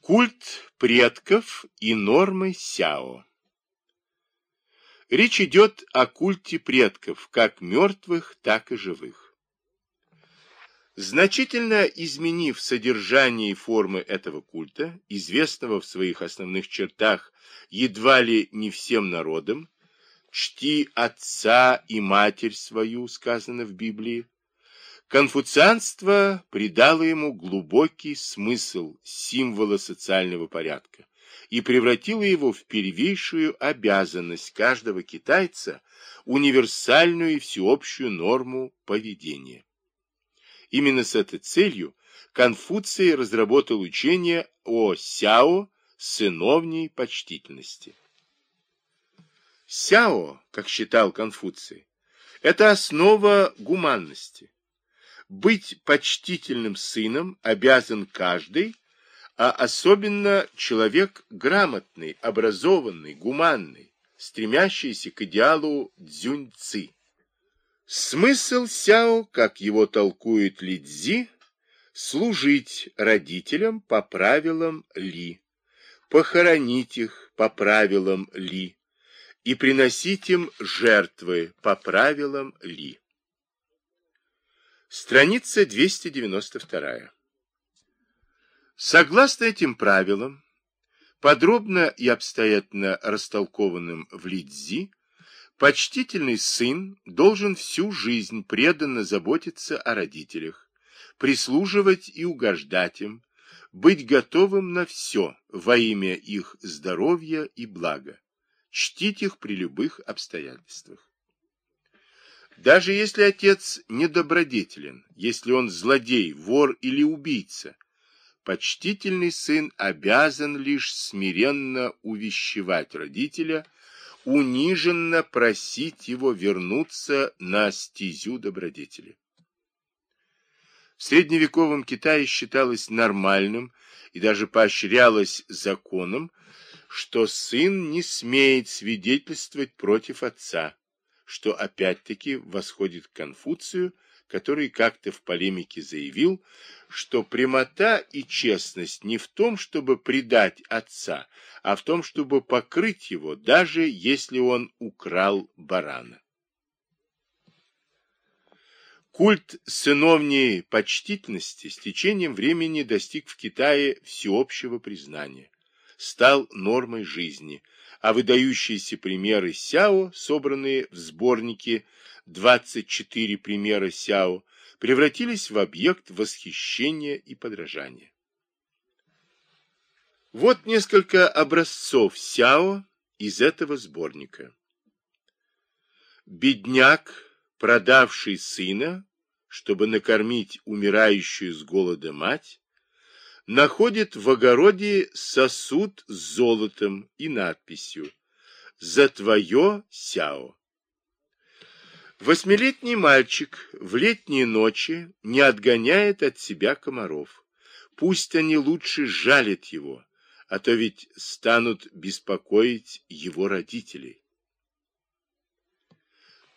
Культ предков и нормы Сяо. Речь идет о культе предков, как мертвых, так и живых. Значительно изменив содержание и формы этого культа, известного в своих основных чертах едва ли не всем народам, «Чти отца и матерь свою», сказано в Библии, Конфуцианство придало ему глубокий смысл символа социального порядка и превратило его в первейшую обязанность каждого китайца, универсальную и всеобщую норму поведения. Именно с этой целью Конфуций разработал учение о сяо, сыновней почтительности. Сяо, как считал Конфуций, это основа гуманности быть почтительным сыном обязан каждый, а особенно человек грамотный, образованный, гуманный, стремящийся к идеалу дзюньци. Смысл сяо, как его толкует Лидзи, служить родителям по правилам Ли, похоронить их по правилам Ли и приносить им жертвы по правилам Ли. Страница 292. Согласно этим правилам, подробно и обстоятельно растолкованным в Лидзи, почтительный сын должен всю жизнь преданно заботиться о родителях, прислуживать и угождать им, быть готовым на все во имя их здоровья и блага, чтить их при любых обстоятельствах. Даже если отец недобродетелен, если он злодей, вор или убийца, почтительный сын обязан лишь смиренно увещевать родителя, униженно просить его вернуться на стезю добродетели. В средневековом Китае считалось нормальным и даже поощрялось законом, что сын не смеет свидетельствовать против отца, что опять-таки восходит к Конфуцию, который как-то в полемике заявил, что прямота и честность не в том, чтобы предать отца, а в том, чтобы покрыть его, даже если он украл барана. Культ сыновней почтительности с течением времени достиг в Китае всеобщего признания, стал нормой жизни – а выдающиеся примеры Сяо, собранные в сборнике «24 примера Сяо», превратились в объект восхищения и подражания. Вот несколько образцов Сяо из этого сборника. Бедняк, продавший сына, чтобы накормить умирающую с голода мать, находит в огороде сосуд с золотом и надписью «За твое сяо». Восьмилетний мальчик в летние ночи не отгоняет от себя комаров. Пусть они лучше жалят его, а то ведь станут беспокоить его родителей.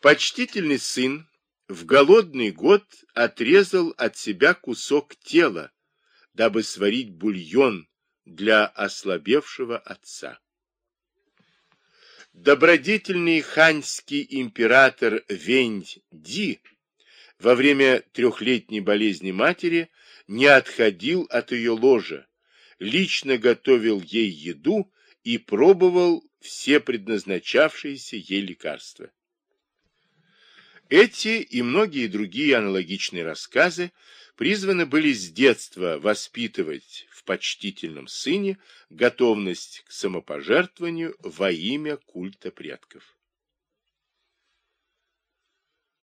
Почтительный сын в голодный год отрезал от себя кусок тела, дабы сварить бульон для ослабевшего отца. Добродетельный ханьский император Вэнь-Ди во время трехлетней болезни матери не отходил от ее ложа, лично готовил ей еду и пробовал все предназначавшиеся ей лекарства. Эти и многие другие аналогичные рассказы призваны были с детства воспитывать в почтительном сыне готовность к самопожертвованию во имя культа предков.